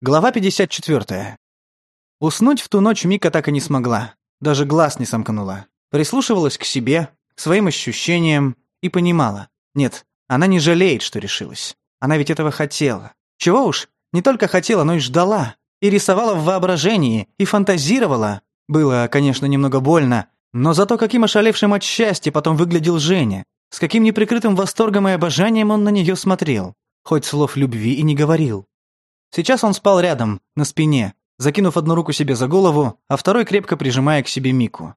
Глава 54. Уснуть в ту ночь Мика так и не смогла. Даже глаз не сомкнула. Прислушивалась к себе, к своим ощущениям и понимала. Нет, она не жалеет, что решилась. Она ведь этого хотела. Чего уж, не только хотела, но и ждала. И рисовала в воображении, и фантазировала. Было, конечно, немного больно, но зато каким ошалевшим от счастья потом выглядел Женя. С каким неприкрытым восторгом и обожанием он на нее смотрел. Хоть слов любви и не говорил. Сейчас он спал рядом, на спине, закинув одну руку себе за голову, а второй крепко прижимая к себе Мику.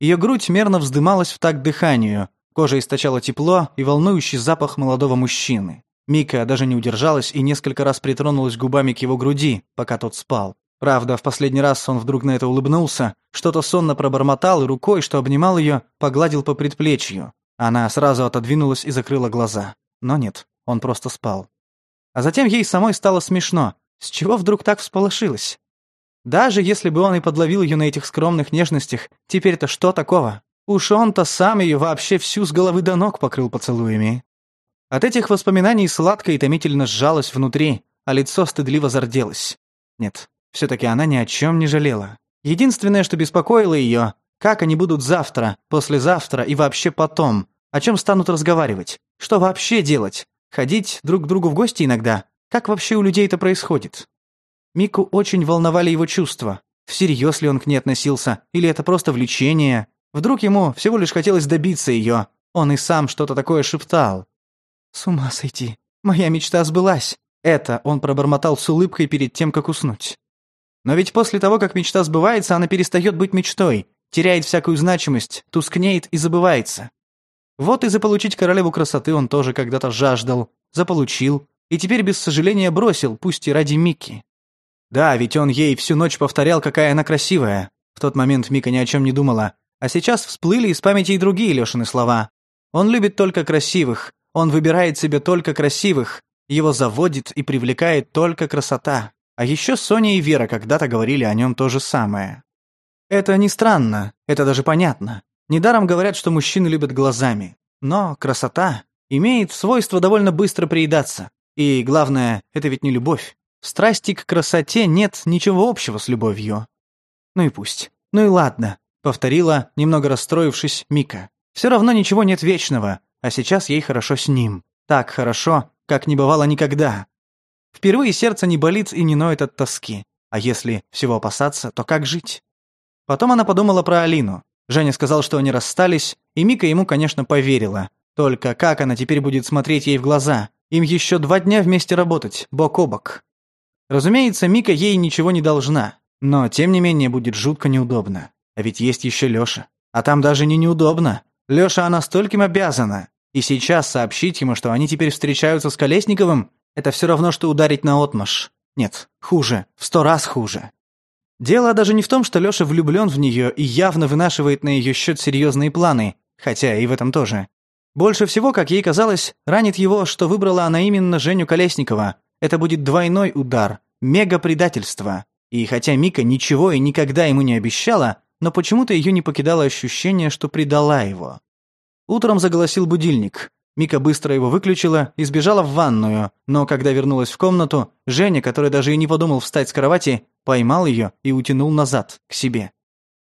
Ее грудь мерно вздымалась в такт дыханию, кожа источала тепло и волнующий запах молодого мужчины. Мика даже не удержалась и несколько раз притронулась губами к его груди, пока тот спал. Правда, в последний раз он вдруг на это улыбнулся, что-то сонно пробормотал и рукой, что обнимал ее, погладил по предплечью. Она сразу отодвинулась и закрыла глаза. Но нет, он просто спал. А затем ей самой стало смешно. С чего вдруг так всполошилось? Даже если бы он и подловил ее на этих скромных нежностях, теперь-то что такого? Уж он-то сам ее вообще всю с головы до ног покрыл поцелуями. От этих воспоминаний сладко и томительно сжалось внутри, а лицо стыдливо зарделось. Нет, все-таки она ни о чем не жалела. Единственное, что беспокоило ее, как они будут завтра, послезавтра и вообще потом, о чем станут разговаривать, что вообще делать, Ходить друг к другу в гости иногда? Как вообще у людей это происходит? Мику очень волновали его чувства. Всерьез ли он к ней относился, или это просто влечение? Вдруг ему всего лишь хотелось добиться ее. Он и сам что-то такое шептал. «С ума сойти. Моя мечта сбылась». Это он пробормотал с улыбкой перед тем, как уснуть. Но ведь после того, как мечта сбывается, она перестает быть мечтой, теряет всякую значимость, тускнеет и забывается. Вот и заполучить королеву красоты он тоже когда-то жаждал, заполучил, и теперь без сожаления бросил, пусть и ради Микки. Да, ведь он ей всю ночь повторял, какая она красивая. В тот момент Мика ни о чем не думала, а сейчас всплыли из памяти и другие Лешины слова. Он любит только красивых, он выбирает себе только красивых, его заводит и привлекает только красота. А еще Соня и Вера когда-то говорили о нем то же самое. Это не странно, это даже понятно. Недаром говорят, что мужчины любят глазами. Но красота имеет свойство довольно быстро приедаться. И главное, это ведь не любовь. В страсти к красоте нет ничего общего с любовью. Ну и пусть. Ну и ладно, повторила, немного расстроившись, Мика. Все равно ничего нет вечного, а сейчас ей хорошо с ним. Так хорошо, как не бывало никогда. Впервые сердце не болит и не ноет от тоски. А если всего опасаться, то как жить? Потом она подумала про Алину. Женя сказал, что они расстались, и Мика ему, конечно, поверила. Только как она теперь будет смотреть ей в глаза? Им еще два дня вместе работать, бок о бок. Разумеется, Мика ей ничего не должна, но, тем не менее, будет жутко неудобно. А ведь есть еще Леша, А там даже не неудобно. Леша она стольким обязана. И сейчас сообщить ему, что они теперь встречаются с Колесниковым, это все равно, что ударить на отмаш. Нет, хуже, в сто раз хуже. Дело даже не в том, что Лёша влюблён в неё и явно вынашивает на её счёт серьёзные планы, хотя и в этом тоже. Больше всего, как ей казалось, ранит его, что выбрала она именно Женю Колесникова. Это будет двойной удар, мега-предательство. И хотя Мика ничего и никогда ему не обещала, но почему-то её не покидало ощущение, что предала его. Утром заголосил будильник. Мика быстро его выключила и сбежала в ванную, но когда вернулась в комнату, Женя, который даже и не подумал встать с кровати, поймал ее и утянул назад, к себе.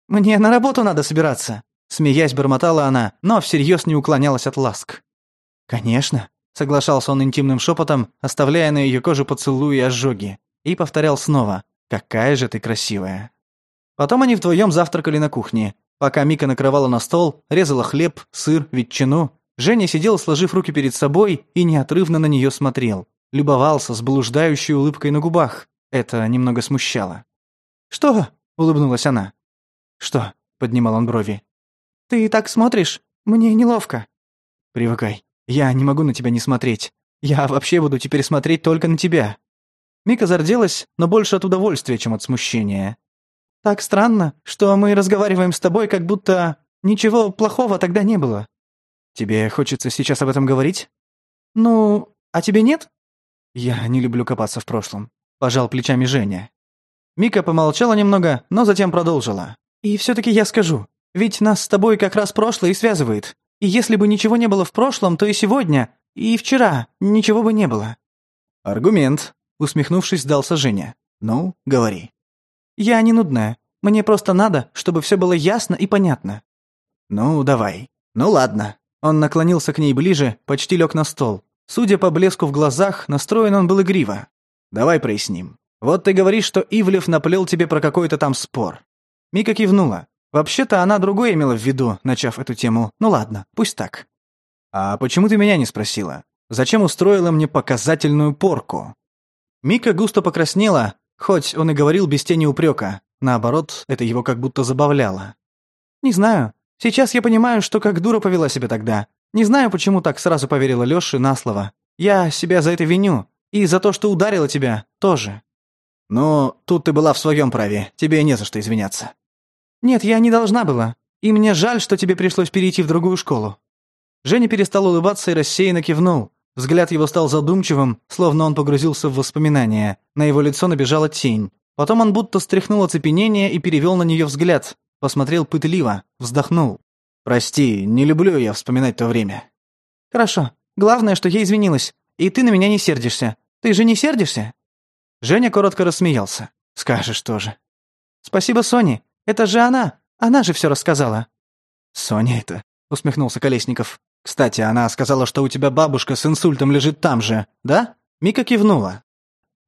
«Мне на работу надо собираться», – смеясь бормотала она, но всерьез не уклонялась от ласк. «Конечно», – соглашался он интимным шепотом, оставляя на ее коже поцелуи и ожоги, и повторял снова «Какая же ты красивая». Потом они вдвоем завтракали на кухне, пока Мика накрывала на стол, резала хлеб, сыр, ветчину, Женя сидел, сложив руки перед собой, и неотрывно на нее смотрел. Любовался с блуждающей улыбкой на губах. Это немного смущало. «Что?» — улыбнулась она. «Что?» — поднимал он брови. «Ты и так смотришь? Мне неловко». «Привыкай. Я не могу на тебя не смотреть. Я вообще буду теперь смотреть только на тебя». Мика зарделась, но больше от удовольствия, чем от смущения. «Так странно, что мы разговариваем с тобой, как будто ничего плохого тогда не было. Тебе хочется сейчас об этом говорить? Ну, а тебе нет? Я не люблю копаться в прошлом. Пожал плечами Женя. Мика помолчала немного, но затем продолжила. И все-таки я скажу. Ведь нас с тобой как раз прошлое и связывает. И если бы ничего не было в прошлом, то и сегодня, и вчера ничего бы не было. Аргумент, усмехнувшись, сдался Женя. Ну, говори. Я не нудная. Мне просто надо, чтобы все было ясно и понятно. Ну, давай. Ну ладно, он наклонился к ней ближе, почти лег на стол. Судя по блеску в глазах, настроен он был игриво. «Давай проясним. Вот ты говоришь, что Ивлев наплел тебе про какой-то там спор». Мика кивнула. Вообще-то она другое имела в виду, начав эту тему. Ну ладно, пусть так. «А почему ты меня не спросила? Зачем устроила мне показательную порку?» Мика густо покраснела, хоть он и говорил без тени упрека. Наоборот, это его как будто забавляло. «Не знаю. Сейчас я понимаю, что как дура повела себя тогда. Не знаю, почему так сразу поверила Лёше на слово. Я себя за это виню. И за то, что ударила тебя, тоже. Но тут ты была в своем праве. Тебе не за что извиняться. Нет, я не должна была. И мне жаль, что тебе пришлось перейти в другую школу. Женя перестал улыбаться и рассеянно кивнул. Взгляд его стал задумчивым, словно он погрузился в воспоминания. На его лицо набежала тень. Потом он будто стряхнул оцепенение и перевел на нее взгляд, посмотрел пытливо, вздохнул. «Прости, не люблю я вспоминать то время». «Хорошо. Главное, что я извинилась. И ты на меня не сердишься. Ты же не сердишься?» Женя коротко рассмеялся. «Скажешь тоже». «Спасибо Соне. Это же она. Она же все рассказала». «Соня это...» — усмехнулся Колесников. «Кстати, она сказала, что у тебя бабушка с инсультом лежит там же, да?» Мика кивнула.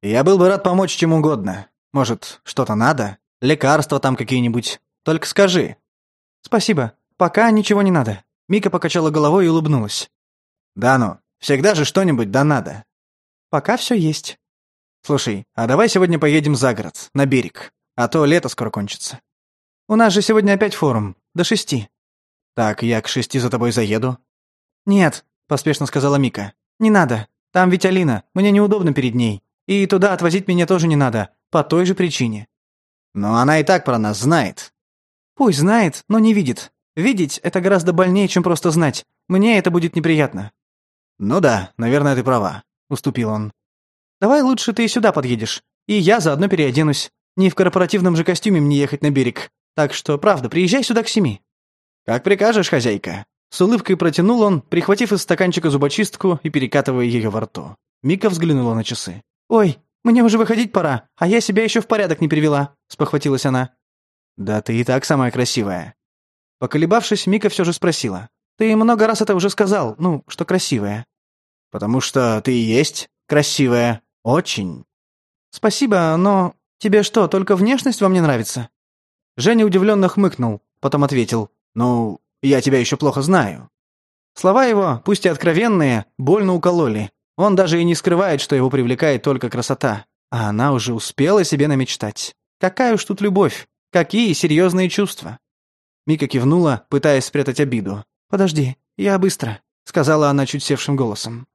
«Я был бы рад помочь чем угодно. Может, что-то надо? Лекарства там какие-нибудь?» Только скажи». «Спасибо. Пока ничего не надо». Мика покачала головой и улыбнулась. «Да ну, всегда же что-нибудь да надо». «Пока все есть». «Слушай, а давай сегодня поедем за город, на берег, а то лето скоро кончится». «У нас же сегодня опять форум, до шести». «Так, я к шести за тобой заеду». «Нет», — поспешно сказала Мика. «Не надо. Там ведь Алина, мне неудобно перед ней. И туда отвозить меня тоже не надо, по той же причине». «Но она и так про нас знает», Пусть знает, но не видит. Видеть — это гораздо больнее, чем просто знать. Мне это будет неприятно». «Ну да, наверное, ты права», — уступил он. «Давай лучше ты сюда подъедешь, и я заодно переоденусь. Не в корпоративном же костюме мне ехать на берег. Так что, правда, приезжай сюда к семи». «Как прикажешь, хозяйка». С улыбкой протянул он, прихватив из стаканчика зубочистку и перекатывая ее во рту. Мика взглянула на часы. «Ой, мне уже выходить пора, а я себя еще в порядок не привела», — спохватилась она. Да ты и так самая красивая. Поколебавшись, Мика все же спросила. Ты много раз это уже сказал, ну, что красивая. Потому что ты и есть красивая. Очень. Спасибо, но тебе что, только внешность вам не нравится? Женя удивленно хмыкнул, потом ответил. Ну, я тебя еще плохо знаю. Слова его, пусть и откровенные, больно укололи. Он даже и не скрывает, что его привлекает только красота. А она уже успела себе намечтать. Какая уж тут любовь. Какие серьезные чувства?» Мика кивнула, пытаясь спрятать обиду. «Подожди, я быстро», — сказала она чуть севшим голосом.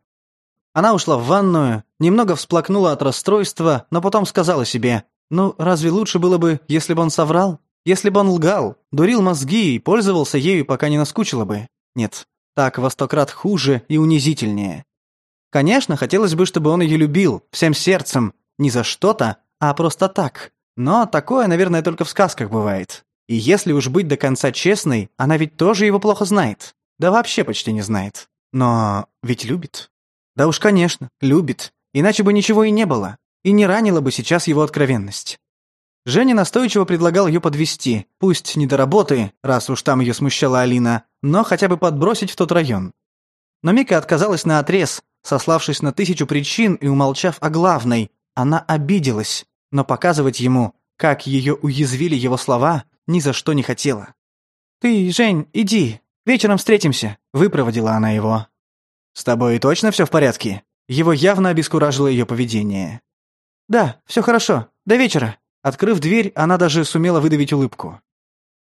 Она ушла в ванную, немного всплакнула от расстройства, но потом сказала себе, «Ну, разве лучше было бы, если бы он соврал? Если бы он лгал, дурил мозги и пользовался ею, пока не наскучило бы? Нет, так во сто крат хуже и унизительнее». Конечно, хотелось бы, чтобы он ее любил, всем сердцем, не за что-то, а просто так, но такое, наверное, только в сказках бывает. И если уж быть до конца честной, она ведь тоже его плохо знает. Да вообще почти не знает. Но ведь любит. Да уж, конечно, любит. Иначе бы ничего и не было. И не ранила бы сейчас его откровенность. Женя настойчиво предлагал ее подвести, пусть не до работы, раз уж там ее смущала Алина, но хотя бы подбросить в тот район. Но Мика отказалась на отрез, сославшись на тысячу причин и умолчав о главной. Она обиделась но показывать ему, как ее уязвили его слова, ни за что не хотела. «Ты, Жень, иди, вечером встретимся», — выпроводила она его. «С тобой точно все в порядке?» Его явно обескуражило ее поведение. «Да, все хорошо. До вечера». Открыв дверь, она даже сумела выдавить улыбку.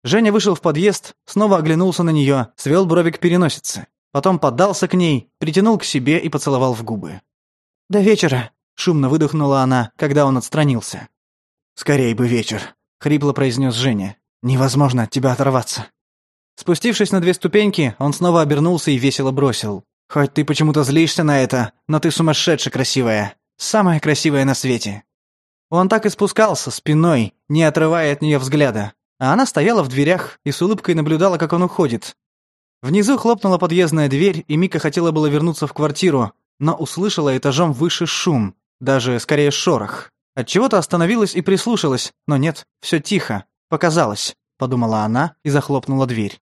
Женя вышел в подъезд, снова оглянулся на нее, свел брови к переносице. Потом поддался к ней, притянул к себе и поцеловал в губы. «До вечера», Шумно выдохнула она, когда он отстранился. «Скорей бы вечер», — хрипло произнес Женя. «Невозможно от тебя оторваться». Спустившись на две ступеньки, он снова обернулся и весело бросил. «Хоть ты почему-то злишься на это, но ты сумасшедшая красивая. Самая красивая на свете». Он так и спускался, спиной, не отрывая от нее взгляда. А она стояла в дверях и с улыбкой наблюдала, как он уходит. Внизу хлопнула подъездная дверь, и Мика хотела было вернуться в квартиру, но услышала этажом выше шум, даже скорее шорох. От чего то остановилась и прислушалась, но нет, все тихо. Показалось, подумала она и захлопнула дверь.